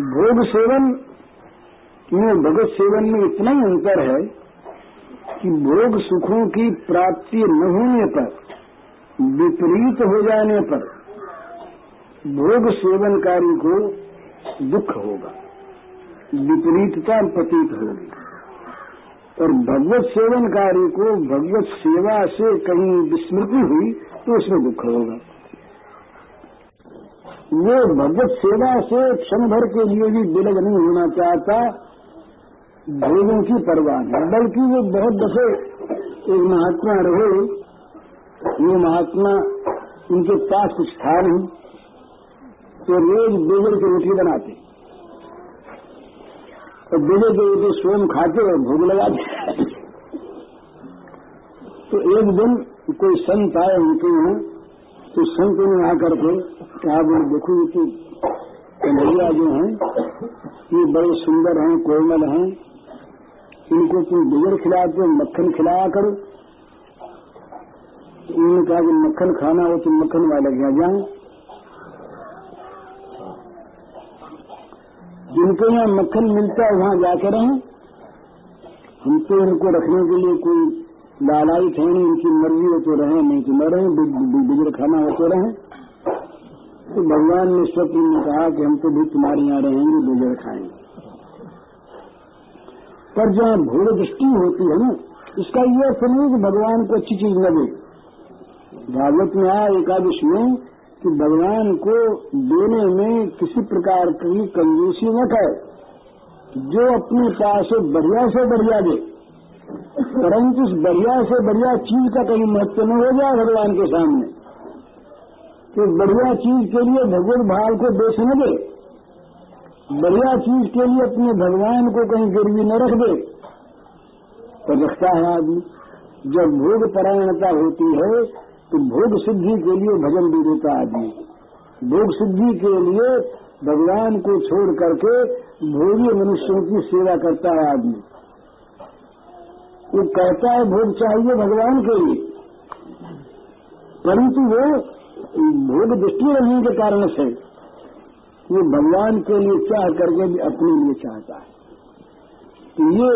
भोग सेवन में भगवत सेवन में इतना ही अंतर है कि भोग सुखों की प्राप्ति न होने पर, विपरीत हो जाने पर, भोग सेवनकारी को दुख होगा, विपरीतता प्रतीत होगी। और भगवत सेवनकारी को भगवत सेवा से कहीं विस्मृति हुई तो उसमें दुख होगा। वो भगवत सेवा से क्षण भर के लिए भी विलग नहीं होना चाहता। भोगों की परवाह है बल्कि वो बहुत दफे एक महात्मा रहे। ये महात्मा उनके पास कुछ था नहीं। तो रोज बेगड़ की रोटी बनाते। तो बिले के रोटी स्वयं खाते और भोग लगाते तो एक दिन कोई संत आए उनके यहाँ। तो संत ने आकर के कहा बोले देखो तो कन्हैया जो हैं, ये बड़े सुंदर हैं, कोमल हैं। इनको तुम बिगड़ खिलाते मक्खन खिलाया करो उन्होंने कहा कि मक्खन खाना हो तो मक्खन वाले यहाँ जाए। जिनके यहाँ मक्खन मिलता है, वहाँ जाकर रहें। हम तो इनको रखने के लिए कोई लालायित है नहीं, इनकी मर्ज़ी हो तो रहे, नहीं तो न बिगड़ खाना हो तो रहे। तो भगवान ने स्वप्न में कहा कि हम तो भी तुम्हारे यहाँ रहेंगे बिगड़ खाएँगे। पर जहाँ भूल दृष्टि होती है ना, इसका यह अर्थ नहीं कि भगवान को अच्छी चीज़ दे भागवत में आया एकादश में कि भगवान को देने में किसी प्रकार की कंजूसी न करे जो अपने पास बढ़िया से बढ़िया दे, परंतु इस बढ़िया से बढ़िया चीज़ का कहीं महत्व न हो जाए भगवान के सामने। तो बढ़िया चीज़ के लिए भगवत भाव को बेच न दे। बढ़िया चीज़ के लिए अपने भगवान को कहीं गिरवी न रख दे। तो रखता है आदमी, जब भोग परायणता होती है तो भोग सिद्धि के लिए भजन भी देता आदमी। भोग सिद्धि के लिए भगवान को छोड़ करके भोगी मनुष्यों की सेवा करता है आदमी। वो कहता है, भोग चाहिए भगवान के लिए। परंतु वो भोग दृष्टि रहने के कारण से वो भगवान के लिए चाह करके भी अपने लिए चाहता है। तो ये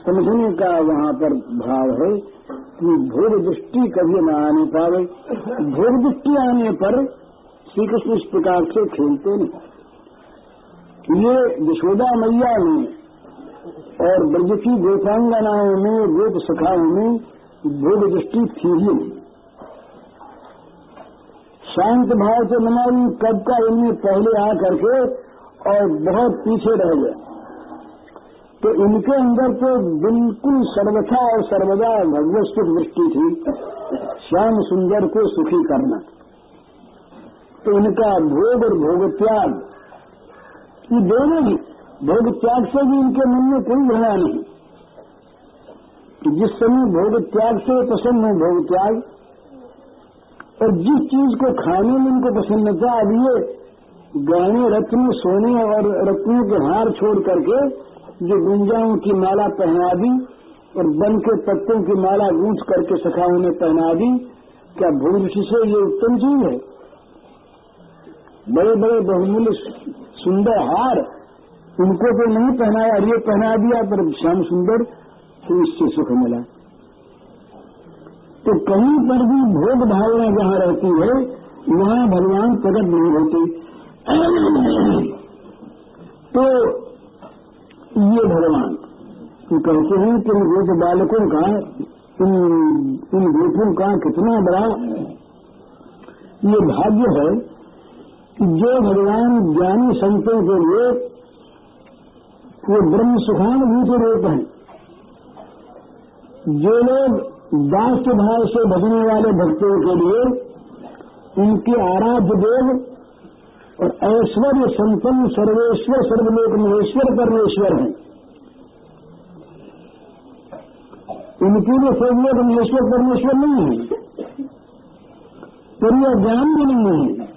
समझने का वहाँ पर भाव है कि भोग दृष्टि कभी न आने पावे। भोग दृष्टि आने पर श्री कृष्ण इस प्रकार से खेलते नहीं ये यशोदा मैया में और ब्रज की गोपांगनाओं में, गोप सखाओं में भोग दृष्टि थी ही शांत भाव से मनाई कब का इनमें पहले आ करके और बहुत पीछे रह गया। तो इनके अंदर तो बिल्कुल सर्वथा और सर्वदा भगवत सुख दृष्टि थी, श्याम सुंदर को सुखी करना। तो इनका भोग और भोग त्याग ये दोनों ही भोग त्याग से भी इनके मन में कोई घृणा नहीं। जिस समय भोग त्याग से प्रसन्न है भोग त्याग और जिस चीज़ को खाने में उनको पसंद था, अब ये गहने रत्न, सोने और रत्नों के हार छोड़ करके जो गुंजाओं की माला पहना दी और बन के पत्तों की माला गूंथ करके सखाओं ने पहना दी, क्या भूमि से ये उत्तम चीज़ है? बड़े बड़े बहुमूल्य सुंदर हार उनको तो नहीं पहनाया ये पहना दिया, पर श्याम सुंदर तो इससे सुख मिला। तो कहीं पर भी भोग भावना जहाँ रहती है, वहाँ भगवान प्रकट नहीं होते। तो ये भगवान कहते हैं कि इन बालकों का इन इन का कितना बड़ा, ये भाग्य है कि जो भगवान ज्ञानी संतों के लिए, वो ब्रह्म सुखानुभूत रूप हैं। जो लोग दास भाव से भजने वाले भक्तों के लिए उनके आराध्य देव और ऐश्वर्य संपन्न सर्वेश्वर, सर्वलोक महेश्वर, परमेश्वर हैं। उनके लिए सर्वलोक महेश्वर, परमेश्वर नहीं है। पर यह ज्ञान भी नहीं है।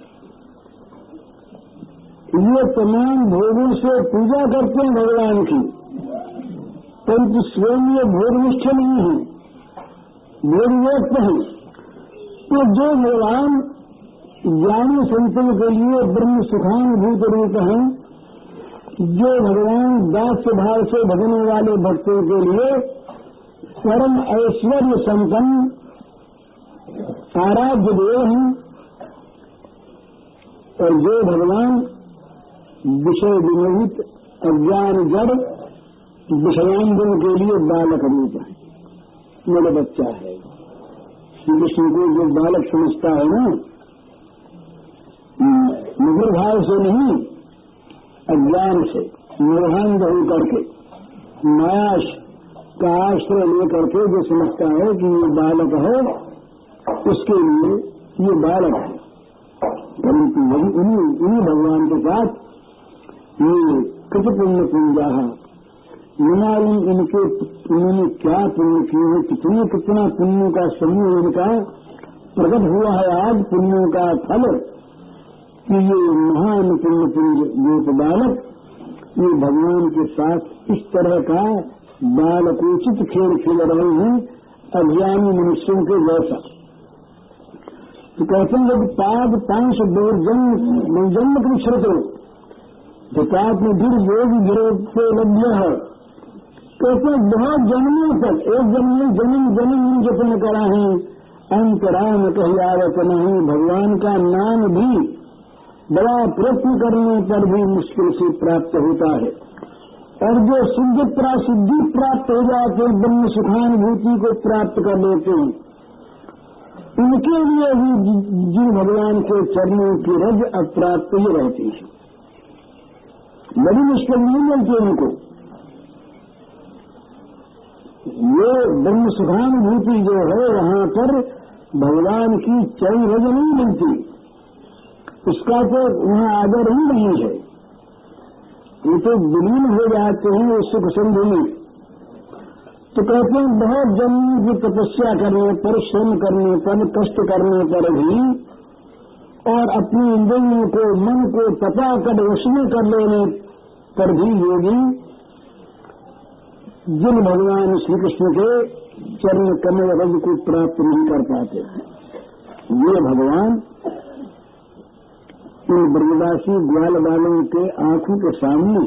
ये तमाम भोगों से पूजा करते हैं भगवान की। परंतु स्वयं ये भोगनिष्ठ नहीं है। भोग व्यक्त है तो जो भगवान ज्ञानी संतों के लिए ब्रह्म सुखानुभूत रूप है, जो भगवान दास भाव से भजने वाले भक्तों के लिए परम ऐश्वर्य संपन्न, आराध्य देव हैं, और जो भगवान विषय विमोहित अज्ञान जड़ विषयांगों के लिए बालक रूप है। मेरा बच्चा है। श्री कृष्ण को जो बालक समझता है ना मधुर भाव से नहीं, अज्ञान से मोहान हो करके, नाश का आश्रय लेकर के जो समझता है कि ये बालक है, उसके लिए ये बालक है। परंतु वही उन्हीं उन्हीं भगवान के साथ ये कृत पुण्य पूजा है निमारी इनके उन्होंने क्या पुण्य किए हैं? कितने कितना पुण्यों का समूह इनका प्रकट हुआ है? आज पुण्यों का फल कि ये महान पुण्य पुण्य रूप बालक ये भगवान के साथ इस तरह का बालकोचित खेल खेल रहे हैं, अज्ञानी मनुष्यों के जैसा। तो कहते हैं कि पाद पाँच दो जन्म जन्म की श्रुत पाप में गिर योग विरोध से लभ्य है। कहते बहुत जन्मों तक, एक जन्म जन्म जन्म जतन करा है। अंतराम आवत नहीं, भगवान का नाम भी बड़ा प्रयत्न करने पर भी मुश्किल से प्राप्त होता है। और जो सिद्ध प्रासिद्धि प्राप्त हो जाते ब्रह्म सुखानुभूति को प्राप्त कर लेते हैं। उनके लिए भी जिन भगवान के चरणों की रज अप्राप्त ही रहती है। बड़ी मुश्किल नहीं मिलती उनको। ये ब्रह्म सुखानुभूति जो है, वहाँ पर भगवान की चरण रज नहीं मिलती उसका तो वहाँ आदर ही नहीं है। ये तो विलीन हो जाते हैं वो सुख संधि में। तो कहते हैं, बहुत जन्म की तपस्या करने पर, श्रम करने पर, कष्ट करने पर भी, और अपनी इंद्रियों को, मन को तपा कर वशमी कर लेने पर भी योगी जिन भगवान श्री कृष्ण के चरण कमल रज को प्राप्त नहीं कर पाते ये भगवान इन ब्रजवासी ग्वाल वालों के आँखों के सामने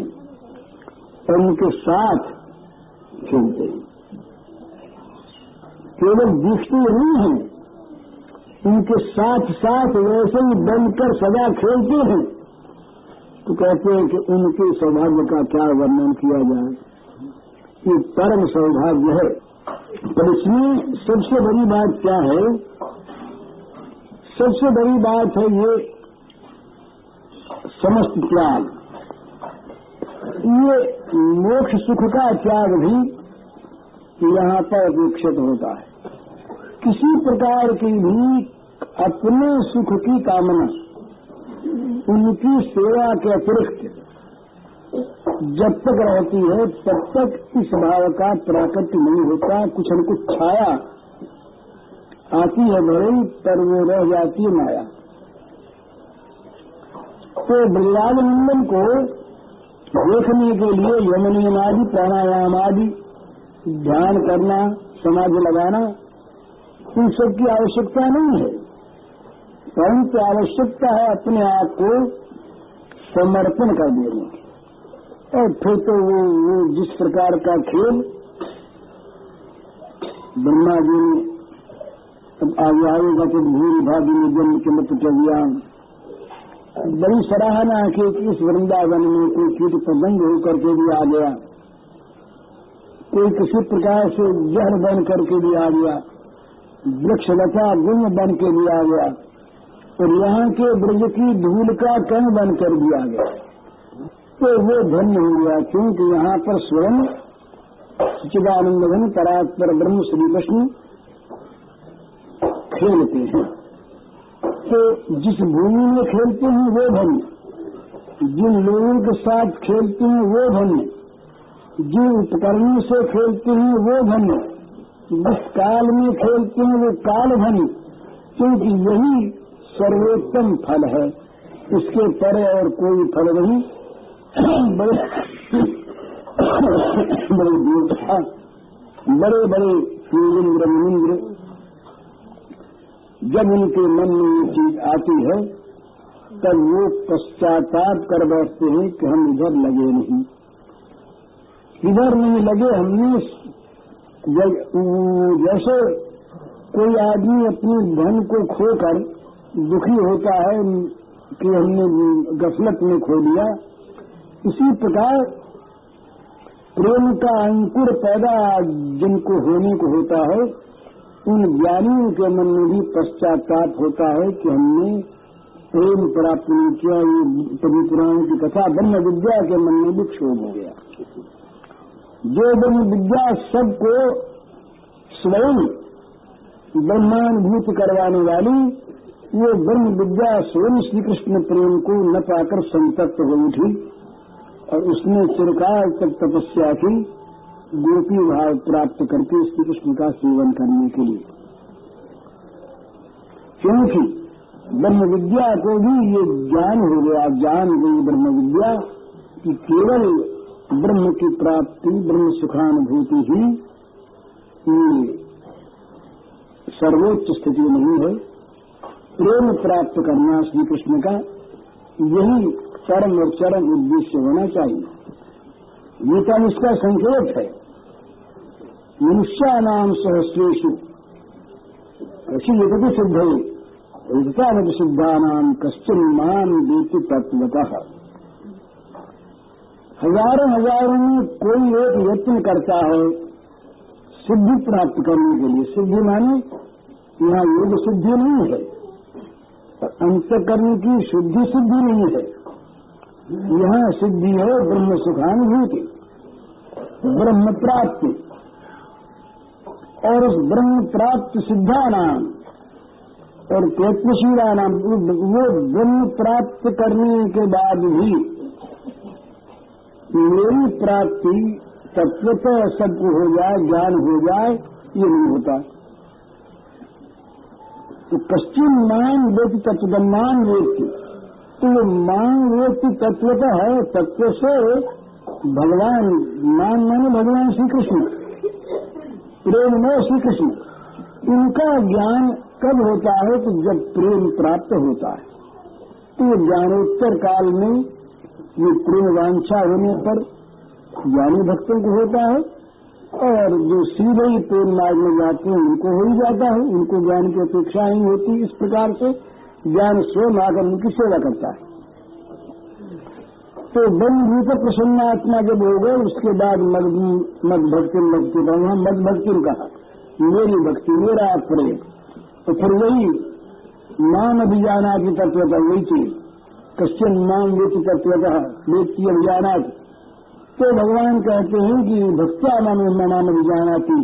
और उनके साथ खेलते हैं। केवल दिखते नहीं हैं, उनके साथ साथ वैसे ही बनकर सदा खेलते हैं। तो कहते हैं कि उनके सौभाग्य का क्या वर्णन किया जाए? ये परम सौभाग्य है। पर इसमें सबसे बड़ी बात क्या है? सबसे बड़ी बात है ये समस्त त्याग। ये मोक्ष सुख का त्याग भी यहाँ पर अपेक्षित होता है। किसी प्रकार की भी अपने सुख की कामना, उनकी सेवा के अतिरिक्त जब तक रहती है, तब तक इस भाव का प्राकट्य नहीं होता, कुछ न कुछ छाया आती है बड़ी पर वो रह जाती है माया। तो ब्रजराज नंदन को देखने के लिए यमनियम आदि, प्राणायाम आदि, ध्यान करना समाधि लगाना, इन सब की आवश्यकता नहीं है। परंतु आवश्यकता है अपने आप को समर्पण कर देने की। और फिर तो वो, वो जिस प्रकार का खेल ब्रह्मा जी ने आगे आएगा तो भूल भाभी ने जन्म के मत चलियान बड़ी सराहना है कि इस वृंदावन में कोई कीट प्रबंध होकर के भी आ गया। कोई किसी प्रकार से जहर बन करके भी आ गया। वृक्ष लता गुण बन के भी आ गया। और यहाँ के ब्रज की धूल का कण बनकर भी आ गया। तो वो धन्य हो गया क्योंकि यहाँ पर स्वयं सचिदानंद घन परात्पर ब्रह्म श्री कृष्ण खेलते हैं। तो जिस भूमि में खेलते हैं, वो धन्य जिन लोगों के साथ खेलते हैं, वो धन्य जिन उपकरणों से खेलते हैं, वो धन्य जिस काल में खेलते हैं, वो काल धन्य क्योंकि यही सर्वोत्तम फल है। इसके परे और कोई फल नहीं। बड़े बड़े देवता बड़े बड़े शिविंद्र मुनिंद्र। जब उनके मन में ये चीज़ आती है, तब वो पश्चाताप कर बैठते हैं कि हम इधर लगे नहीं। इधर नहीं लगे हमने जैसे कोई आदमी अपने धन को खोकर दुखी होता है कि हमने गफलत में खो लिया इसी प्रकार प्रेम का अंकुर पैदा जिनको होने को होता है, उन ज्ञानियों के मन में भी पश्चाताप होता है कि हमने प्रेम प्राप्त नहीं किया, ये कभी पुराणों की कथा ब्रह्म विद्या के मन में भी क्षोभ हो गया। जो ब्रह्म विद्या सबको स्वयं ब्रह्मानुभूत करवाने वाली वो ब्रह्म विद्या स्वयं श्रीकृष्ण प्रेम को न पाकर संतप्त हो उठी। और उसने चिरकाल तक तपस्या की, गोपी भाव प्राप्त करके श्री कृष्ण का सेवन करने के लिए। क्योंकि ब्रह्म विद्या को भी ये ज्ञान हो गया, ज्ञान गई ब्रह्म विद्या कि केवल ब्रह्म की प्राप्ति, ब्रह्म सुखानुभूति ही सर्वोच्च स्थिति नहीं है। प्रेम प्राप्त करना श्री कृष्ण का यही परम और चरम उद्देश्य होना चाहिए। गीता में इसका संकेत है। मनुष्यानाम सहस्रेशु ऐसी जगति सिद्ध एकता मत सिद्धानाम कश्चिन मान देती तत्वतः। हज़ारों हज़ारों में कोई एक यत्न करता है सिद्धि प्राप्त करने के लिए। सिद्धि माने यहाँ योग सिद्धि नहीं है। अंतकरण की शुद्धि सिद्धि नहीं है। यहाँ सिद्धि है, ब्रह्म सुखानुभूति ब्रह्म प्राप्ति और उस ब्रह्म प्राप्त सिद्धा नाम और प्रयत्नशीला नाम, वो ब्रह्म प्राप्त करने के बाद भी मेरी प्राप्ति तत्वतः सबको हो जाए, ज्ञान हो जाए, ये नहीं होता। तो पश्चिम मान व्यक्ति तत्वमान व्यक्ति तो ये मान व्यक्ति तत्व का है, तत्व से भगवान मान माने भगवान श्री कृष्ण प्रेम में श्री कृष्ण इनका ज्ञान कब होता है? तो जब प्रेम प्राप्त होता है। तो ये ज्ञानोत्तर काल में ये प्रेम वांछा होने पर ज्ञानी भक्तों को होता है, और जो सीधे ही प्रेम मार्ग में जाते हैं, उनको हो ही जाता है। उनको ज्ञान की अपेक्षा ही होती इस प्रकार से। ज्ञान स्वयं आकर उनकी सेवा करता है। तो ब्रह्मभूत प्रसन्न आत्मा जब हो गए, उसके बाद मद भक्ति भक्ति वहाँ मद भक्ति कहा मेरी भक्ति, मेरा प्रेम तो फिर वही नाम अभिजाना की तत्वता वही चीज़, कश्चिन नाम वेति तत्वता वेत्ती अभिजाना तो भगवान कहते हैं कि भक्त्या नाम नाम अभिजाना थी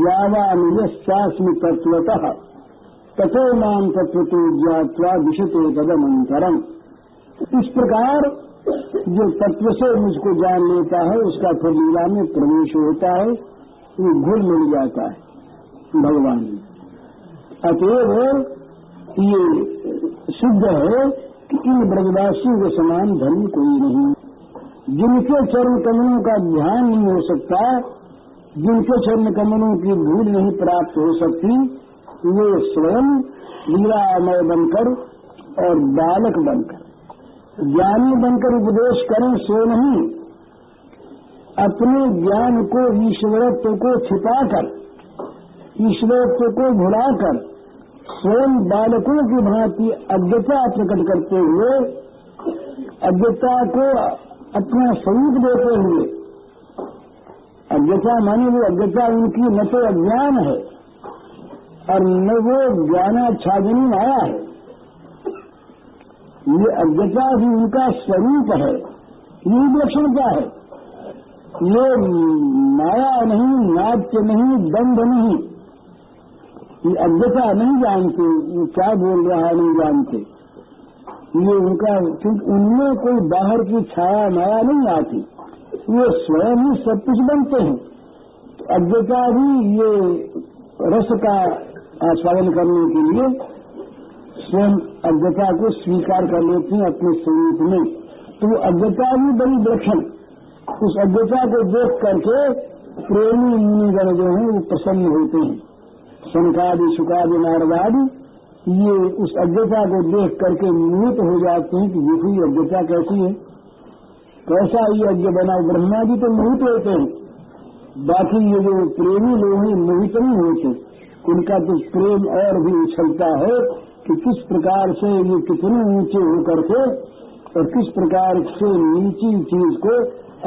यावा निजस्मी तत्वतः। तथो नाम तत्व तो ज्ञातवा कदम तदमंतरम इस प्रकार जो तत्व से मुझको जान लेता है, उसका फिर लीला में प्रवेश होता है, वो घुल मिल जाता है, भगवान अतएव ये सिद्ध है कि इन ब्रजवासियों के समान धर्म कोई नहीं। जिनके चरण कमलों का ध्यान नहीं हो सकता, जिनके चरण कमलों की भूल नहीं प्राप्त हो सकती वो स्वयं लीलामय बनकर और बालक बनकर, ज्ञानी बनकर उपदेश करें, सो नहीं। अपने ज्ञान को, ईश्वरत्व को छिपाकर, ईश्वरत्व को भुलाकर, स्वयं बालकों की भांति अज्ञता प्रकट करते हुए, अज्ञता को अपना स्वरूप देते हुए, अज्ञता मानी वो अज्ञता उनकी न तो अज्ञान है और न वो ज्ञानाच्छादनी माया है। ये अज्ञता भी उनका स्वरूप है। ये लक्षण क्या है? ये माया नहीं, नाट्य नहीं दंड नहीं। ये अज्ञता नहीं जानते, ये क्या बोल रहा है, नहीं जानते। ये उनका, क्योंकि उनमें कोई बाहर की छाया, माया नहीं आती। ये स्वयं ही सब कुछ बनते हैं। अज्ञता भी ये रस का आस्वादन करने के लिए स्वयं अज्ञता को स्वीकार कर लेते हैं अपने स्वरूप में। तो वो अज्ञता भी बड़ी विलक्षण। उस अज्ञता को देख करके प्रेमी मुनिगण जो हैं, वो प्रसन्न होते हैं। शनकादि सुखादि नारदादि, ये उस अज्ञता को देख करके मोहित हो जाते हैं कि ये हुई अज्ञता कैसी है। कैसा ये अज्ञ बना? ब्रह्मा जी तो मोहित होते हैं। बाकी ये जो प्रेमी लोग हैं, मोहित नहीं होते। उनका तो प्रेम और भी उछलता है कि किस प्रकार से ये कितने ऊँचे होकर के और किस प्रकार से नीची चीज़ को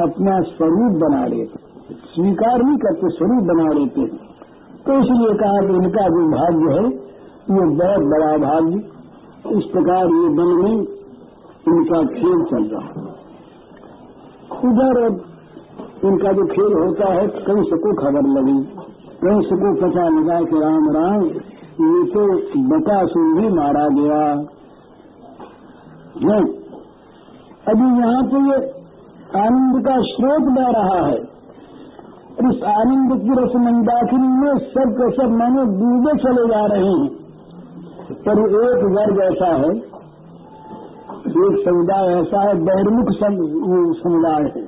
अपना स्वरूप बना लेते स्वीकार नहीं करते, स्वरूप बना लेते तो इसलिए कहा कि इनका जो भाग्य है, ये बहुत बड़ा भाग्य। इस प्रकार ये मन में इनका खेल चल रहा उधर इनका जो खेल होता है, कहीं से को खबर लगी कहीं से को पता लगा कि राम राम, ये तो बकासुर भी मारा गया। है अभी यहाँ पे ये आनंद का स्रोत बह रहा है। इस आनंद की रस मंदाकिनी में सब के सब मानो डूबे चले जा रहे हैं। पर एक वर्ग ऐसा है, एक समुदाय ऐसा है बहिर्मुख समुदाय है।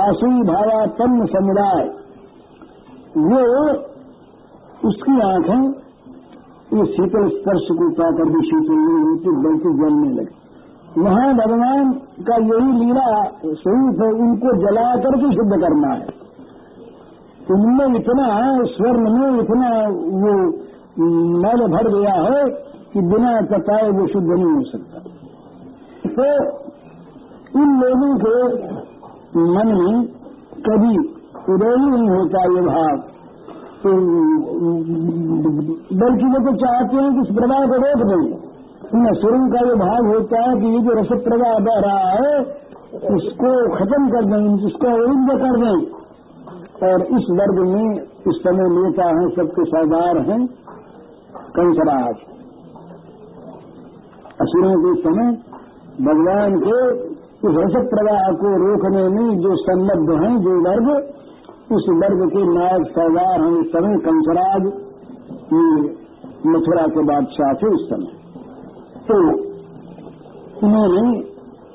आसुई भावापन्न समुदाय। वो उसकी आँखें ये शीतल स्पर्श को पाकर भी शीतल नहीं होती बल्कि जलने लगे। वहाँ भगवान का यही लीला स्वरूप है, उनको जला करके शुद्ध करना है। उनमें इतना स्वर्ण में इतना वो मैल भर गया है कि बिना तपाए वो शुद्ध नहीं हो सकता। तो इन लोगों के मन में कभी उदय नहीं होता ये भाव। तो बल्कि वो तो चाहते हैं कि इस प्रवाह को रोक दें। न स्वरूप का ये भाव होता है कि ये जो रस प्रवाह बह रहा है, उसको खत्म कर दें इसको अवरुद्ध कर दें। और इस वर्ग में इस समय नेता हैं, सबके सरदार हैं, कंसराज। असुरों के समय भगवान के उस रस प्रवाह को रोकने में जो संबद्ध हैं, जो वर्ग उस वर्ग के नायक सरदार हैं इस समय कंसराज मथुरा के बादशाह थे उस समय। तो उन्होंने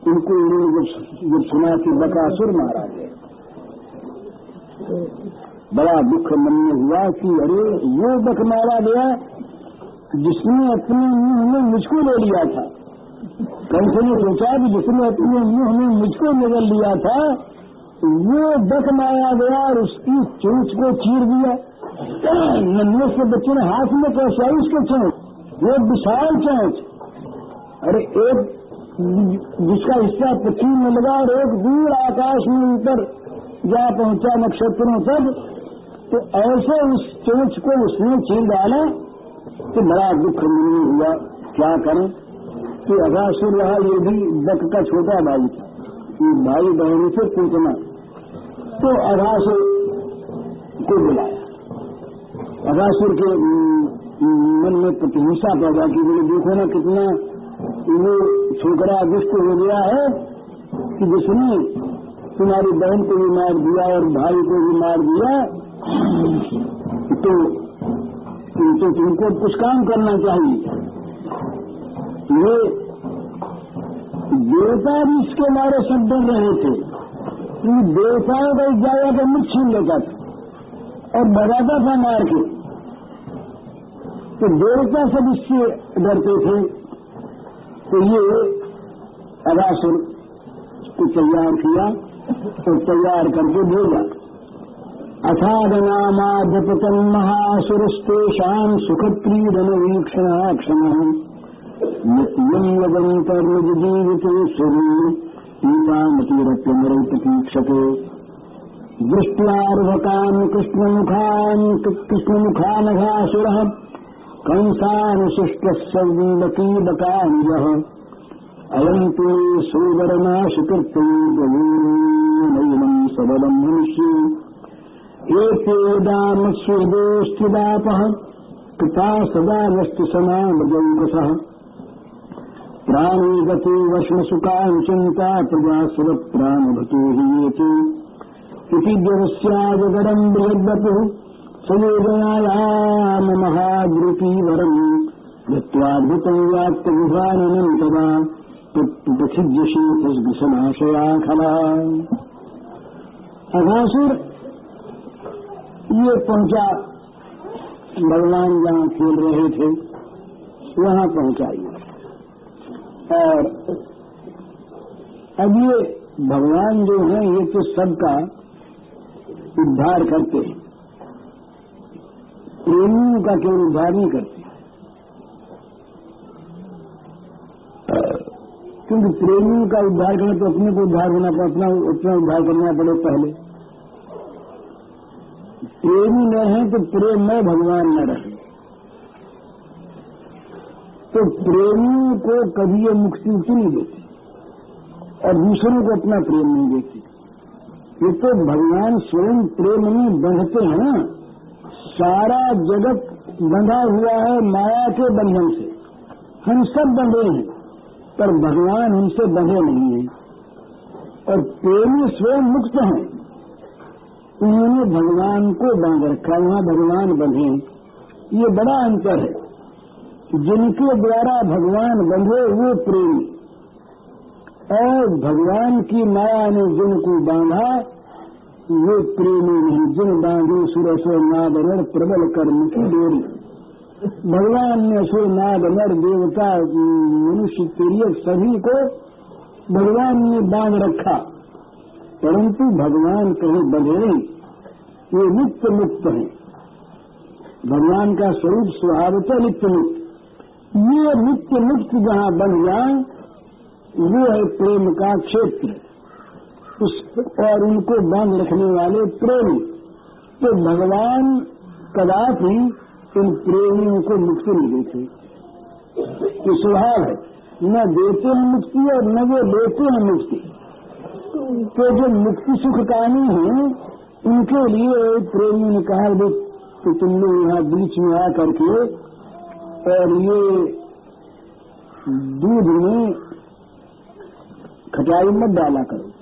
उनको उन्होंने जब सुना कि बकासुर मारा गया, बड़ा दुख मन में हुआ कि अरे वो बक मारा गया जिसने अपने मुँह में मुझको ले लिया था। कंस ने सोचा कि जिसने अपने मुँह में मुझको निकल लिया था वो बक माया गया और उसकी चोच को चीर दिया। नन्हे से बच्चे ने हाथ में कैसे उसके चोच, वो विशाल चोच। अरे एक जिसका हिस्सा पृथ्वी में लगा और एक दूर आकाश में ऊपर जा पहुँचा नक्षत्रों तक तो ऐसे उस चोच को उसने चीर डाला तो बड़ा दुख नहीं हुआ। क्या करें? कि अगासुर रहा ये भी बक का छोटा भाई था। भाई बहनों से पूछना। तो अघासुर को बुलाया। अघासुर के मन में प्रतिहिंसा पैदा की, बोले, देखो ना कितना वो छोकरा दुष्ट हो गया है कि जिसने तुम्हारी बहन को भी मार दिया और भाई को भी मार दिया तो तो तुमको कुछ काम करना चाहिए। ये देवता भी इसके बारे सब डर रहे थे। कि देवताओं का जाया तो मुख छीन लेता था और भगाता था मार के। तो देवता सब इससे डरते थे। तो ये अगासुर को तैयार किया और तैयार करके भेजा। अथादनामाधपतम् महासुरस्तेषाम् सुखक्रीडनवीक्षणः क्षणः नित्यम् यदन्तर्निजजीविते स्वरूम् पीतामतिरप्यमरैततीक्षते दृष्ट्वार्भकान् कृष्णमुखान् कृष्णमुखानघासुरः कंसानुशिष्टः सन्दकीबकानिजः अयम् तु सोदरनाशकृत्यैकवीनैनम् सबलम् मनुष्ये एतेदामस्वेदोऽस्थिदापः कृता सदा वस्तु समामजौकसः प्राणे गते वश्मसुकान् चिन्ता प्रजासुरप्राणभतो हि एते इति व्यवस्याजगरम् बृहद्वपुः। सयोजनायाम महाद्रुतीवरम् गत्वाद्भुतम् व्याप्तविभाननम् तदा प्रथिज्यशीतसनाशया खला अघासुर, ये पहुँचा। भगवान जहाँ खेल रहे थे, वहाँ पहुंचाइए। और अब ये भगवान जो है, ये तो सबका उद्धार करते हैं। प्रेमियों का केवल उद्धार नहीं करते। क्योंकि प्रेमियों का उद्धार करना तो अपने को उद्धार होना अपना अपना उद्धार करना पड़े पहले। प्रेमी न है तो प्रेम में भगवान न रहे। तो प्रेमी को कभी ये मुक्ति नहीं देती। और दूसरों को अपना प्रेम नहीं देती। ये तो भगवान स्वयं प्रेम में बंधते हैं। ना सारा जगत बंधा हुआ है माया के बंधन से। हम सब बंधे हैं, पर भगवान हमसे बंधे नहीं है। और प्रेमी स्वयं मुक्त हैं। उन्होंने भगवान को बाँध रखा, वहाँ भगवान बंधे ये बड़ा अंतर है। जिनके द्वारा भगवान बंधे वो प्रेमी और भगवान की माया ने जिनको बांधा, वो प्रेमी नहीं, जिन बांधे सुर से नाद प्रबल कर्म की डोरी। भगवान ने सुर, नाद देवता, मनुष्य, प्रिय सभी को भगवान ने बाँध रखा। परंतु भगवान कहीं बंधे नहीं ये नित्य मुक्त है। भगवान का स्वरूप स्वभावतः नित्य मुक्त ये नित्य मुक्त जहाँ बन जाए वो है प्रेम का क्षेत्र। उस और उनको बाँध रखने वाले प्रेमी। तो भगवान कदापि इन प्रेमियों को मुक्ति नहीं देते। ये स्वभाव है। न देते हैं मुक्ति और न वो देते हैं मुक्ति। तो जो मुक्ति सुख कामी है, उनके लिए प्रेमी ने कहा तो तुम लोग यहाँ बीच में आ करके और ये दूध में खटाई मत डाला करो।